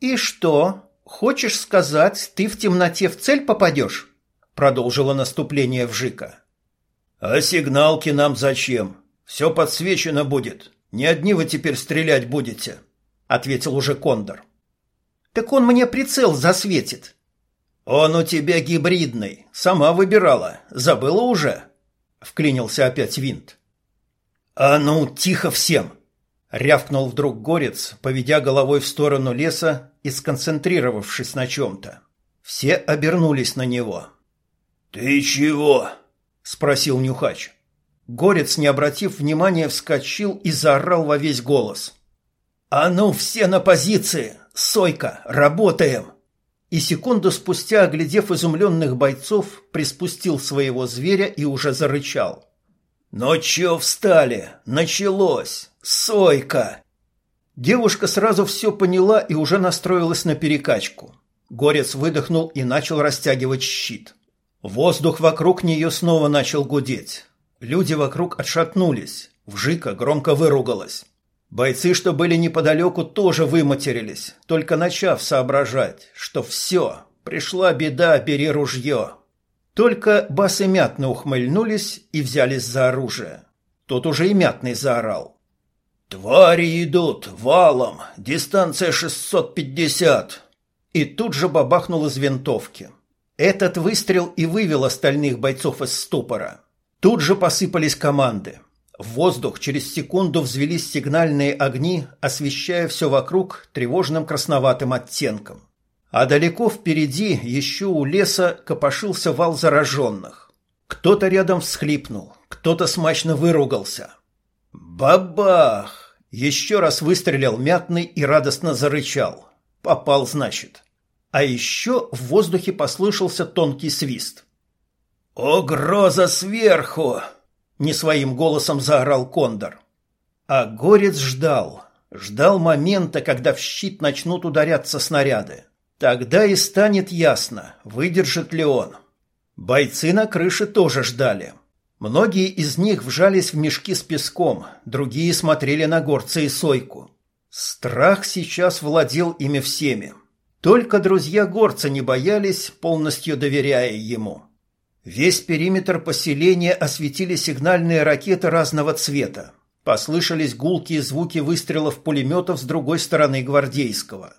«И что?» «Хочешь сказать, ты в темноте в цель попадешь?» Продолжила наступление Вжика. «А сигналки нам зачем? Все подсвечено будет. Не одни вы теперь стрелять будете», — ответил уже Кондор. «Так он мне прицел засветит». «Он у тебя гибридный. Сама выбирала. Забыла уже?» — вклинился опять Винт. «А ну, тихо всем!» — рявкнул вдруг Горец, поведя головой в сторону леса и сконцентрировавшись на чем-то. Все обернулись на него. «Ты чего?» — спросил Нюхач. Горец, не обратив внимания, вскочил и заорал во весь голос. «А ну, все на позиции! Сойка, работаем!» И секунду спустя, оглядев изумленных бойцов, приспустил своего зверя и уже зарычал. «Ну чё встали? Началось! Сойка!» Девушка сразу все поняла и уже настроилась на перекачку. Горец выдохнул и начал растягивать щит. Воздух вокруг нее снова начал гудеть. Люди вокруг отшатнулись. Вжика громко выругалась. Бойцы, что были неподалеку, тоже выматерились, только начав соображать, что все, пришла беда, бери ружье. Только бас мятно ухмыльнулись и взялись за оружие. Тот уже и мятный заорал. «Твари идут, валом, дистанция 650!» И тут же бабахнул из винтовки. Этот выстрел и вывел остальных бойцов из ступора. Тут же посыпались команды. В воздух через секунду взвелись сигнальные огни, освещая все вокруг тревожным красноватым оттенком. А далеко впереди, еще у леса, копошился вал зараженных. Кто-то рядом всхлипнул, кто-то смачно выругался – Бабах! Еще раз выстрелил мятный и радостно зарычал. Попал, значит. А еще в воздухе послышался тонкий свист. «О, гроза сверху!» — не своим голосом заорал Кондор. А Горец ждал. Ждал момента, когда в щит начнут ударяться снаряды. Тогда и станет ясно, выдержит ли он. Бойцы на крыше тоже ждали. — Многие из них вжались в мешки с песком, другие смотрели на горца и сойку. Страх сейчас владел ими всеми. Только друзья горца не боялись, полностью доверяя ему. Весь периметр поселения осветили сигнальные ракеты разного цвета. Послышались гулкие звуки выстрелов пулеметов с другой стороны гвардейского.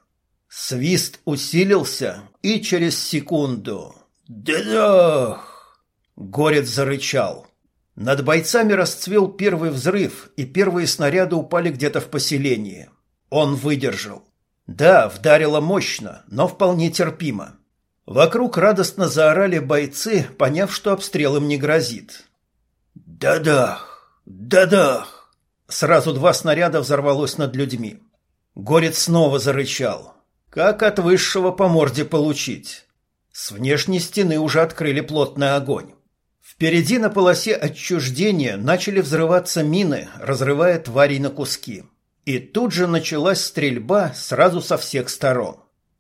Свист усилился, и через секунду... «Да-дах!» Горец зарычал. Над бойцами расцвел первый взрыв, и первые снаряды упали где-то в поселении. Он выдержал. Да, вдарило мощно, но вполне терпимо. Вокруг радостно заорали бойцы, поняв, что обстрел им не грозит. «Да-дах! Да-дах!» Сразу два снаряда взорвалось над людьми. Горец снова зарычал. Как от высшего по морде получить? С внешней стены уже открыли плотный огонь. Впереди на полосе отчуждения начали взрываться мины, разрывая тварей на куски. И тут же началась стрельба сразу со всех сторон.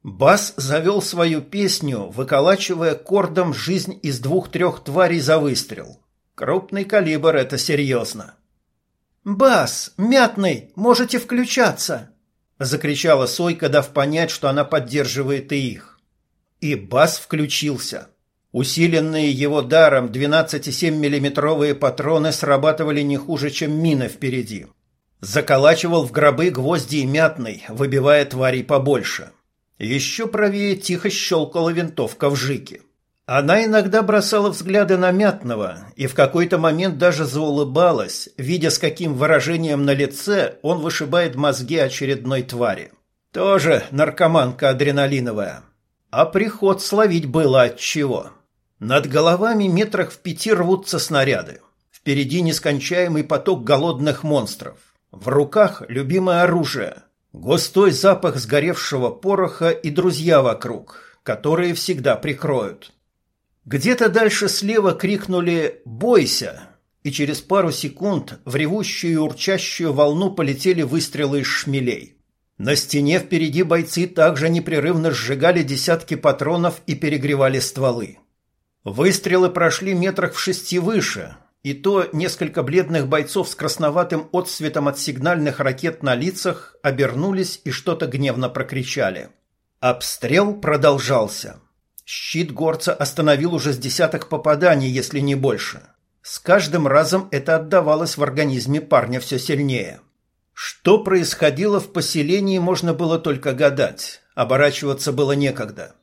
Бас завел свою песню, выколачивая кордом жизнь из двух-трех тварей за выстрел. Крупный калибр — это серьезно. «Бас, мятный, можете включаться!» — закричала Сойка, дав понять, что она поддерживает и их. И Бас включился. Усиленные его даром 12,7 миллиметровые патроны срабатывали не хуже, чем мина впереди. Заколачивал в гробы гвозди и мятный, выбивая тварей побольше. Еще правее тихо щелкала винтовка в жике. Она иногда бросала взгляды на Мятного и в какой-то момент даже заулыбалась, видя, с каким выражением на лице он вышибает мозги очередной твари. Тоже наркоманка адреналиновая. А приход словить было от чего. Над головами метрах в пяти рвутся снаряды. Впереди нескончаемый поток голодных монстров. В руках любимое оружие. Густой запах сгоревшего пороха и друзья вокруг, которые всегда прикроют. Где-то дальше слева крикнули «Бойся!» и через пару секунд в ревущую и урчащую волну полетели выстрелы из шмелей. На стене впереди бойцы также непрерывно сжигали десятки патронов и перегревали стволы. Выстрелы прошли метрах в шести выше, и то несколько бледных бойцов с красноватым отсветом от сигнальных ракет на лицах обернулись и что-то гневно прокричали. Обстрел продолжался. Щит горца остановил уже с десяток попаданий, если не больше. С каждым разом это отдавалось в организме парня все сильнее. Что происходило в поселении, можно было только гадать. Оборачиваться было некогда.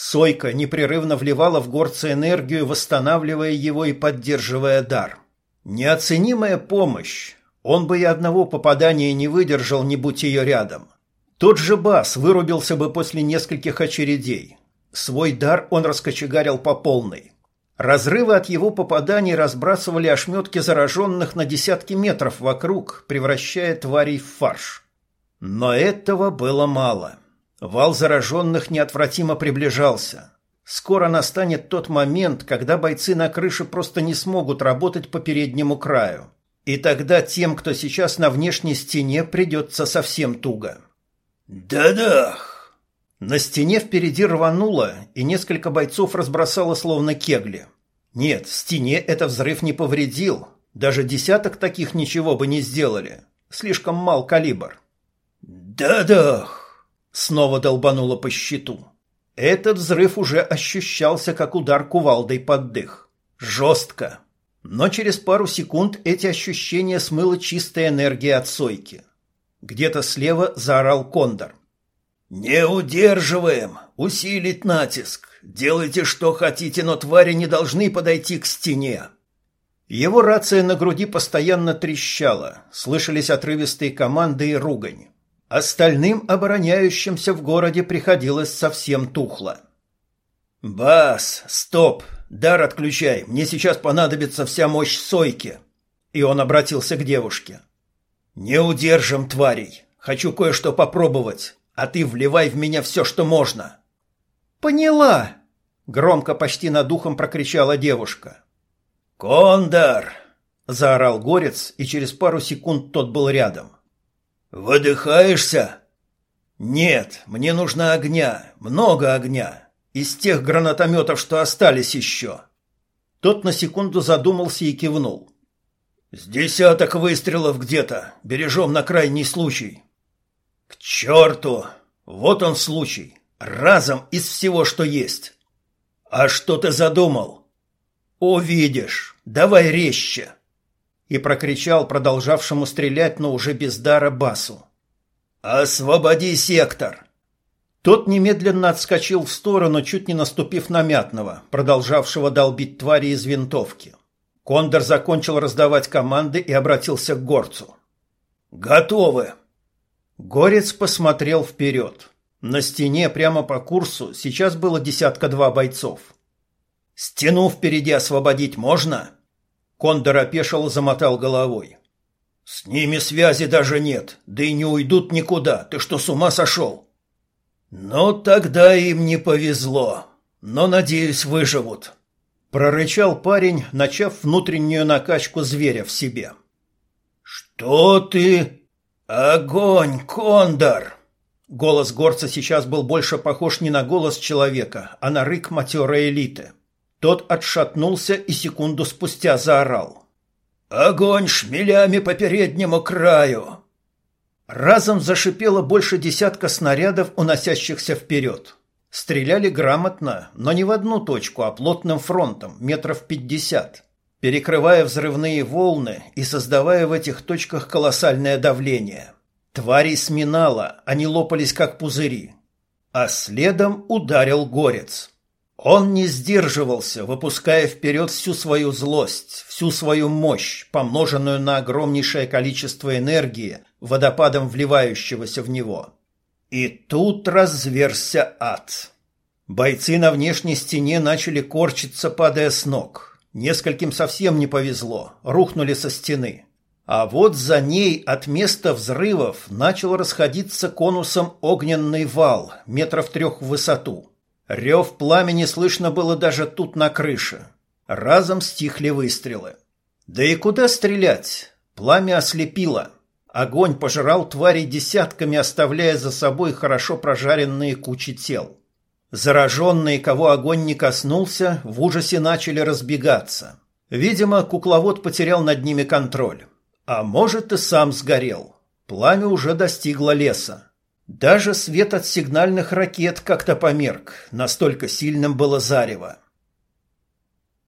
Сойка непрерывно вливала в горца энергию, восстанавливая его и поддерживая дар. Неоценимая помощь. Он бы и одного попадания не выдержал, не будь ее рядом. Тот же Бас вырубился бы после нескольких очередей. Свой дар он раскочегарил по полной. Разрывы от его попаданий разбрасывали ошметки зараженных на десятки метров вокруг, превращая тварей в фарш. Но этого было мало. Вал зараженных неотвратимо приближался. Скоро настанет тот момент, когда бойцы на крыше просто не смогут работать по переднему краю. И тогда тем, кто сейчас на внешней стене, придется совсем туго. «Да-дах!» На стене впереди рвануло, и несколько бойцов разбросало словно кегли. Нет, стене это взрыв не повредил. Даже десяток таких ничего бы не сделали. Слишком мал калибр. «Да-дах!» Снова долбануло по щиту. Этот взрыв уже ощущался, как удар кувалдой под дых. Жестко. Но через пару секунд эти ощущения смыла чистая энергия от сойки. Где-то слева заорал кондор. «Не удерживаем! Усилить натиск! Делайте, что хотите, но твари не должны подойти к стене!» Его рация на груди постоянно трещала, слышались отрывистые команды и ругань. Остальным обороняющимся в городе приходилось совсем тухло. «Бас, стоп! Дар отключай! Мне сейчас понадобится вся мощь сойки!» И он обратился к девушке. «Не удержим тварей! Хочу кое-что попробовать!» а ты вливай в меня все, что можно. Поняла, громко почти над ухом прокричала девушка. Кондар, заорал горец, и через пару секунд тот был рядом. Выдыхаешься? Нет, мне нужно огня, много огня, из тех гранатометов, что остались еще. Тот на секунду задумался и кивнул. С десяток выстрелов где-то, бережем на крайний случай. К черту! Вот он случай. Разом из всего, что есть. А что ты задумал? Увидишь. Давай резче. И прокричал продолжавшему стрелять, но уже без дара басу. «Освободи сектор!» Тот немедленно отскочил в сторону, чуть не наступив на мятного, продолжавшего долбить твари из винтовки. Кондор закончил раздавать команды и обратился к горцу. «Готовы!» Горец посмотрел вперед. На стене прямо по курсу сейчас было десятка-два бойцов. «Стену впереди освободить можно?» Кондор опешил и замотал головой. «С ними связи даже нет, да и не уйдут никуда. Ты что, с ума сошел?» «Ну, тогда им не повезло, но, надеюсь, выживут». Прорычал парень, начав внутреннюю накачку зверя в себе. «Что ты? Огонь, Кондор!» Голос горца сейчас был больше похож не на голос человека, а на рык матерой элиты. Тот отшатнулся и секунду спустя заорал. «Огонь шмелями по переднему краю!» Разом зашипело больше десятка снарядов, уносящихся вперед. Стреляли грамотно, но не в одну точку, а плотным фронтом, метров пятьдесят, перекрывая взрывные волны и создавая в этих точках колоссальное давление. Твари сминало, они лопались как пузыри. А следом ударил горец. Он не сдерживался, выпуская вперед всю свою злость, всю свою мощь, помноженную на огромнейшее количество энергии, водопадом вливающегося в него. И тут разверся ад. Бойцы на внешней стене начали корчиться, падая с ног. Нескольким совсем не повезло, рухнули со стены. А вот за ней от места взрывов начал расходиться конусом огненный вал, метров трех в высоту. Рев пламени слышно было даже тут на крыше. Разом стихли выстрелы. Да и куда стрелять? Пламя ослепило. Огонь пожирал твари десятками, оставляя за собой хорошо прожаренные кучи тел. Зараженные, кого огонь не коснулся, в ужасе начали разбегаться. Видимо, кукловод потерял над ними контроль. А может, и сам сгорел. Пламя уже достигло леса. Даже свет от сигнальных ракет как-то померк, настолько сильным было зарево.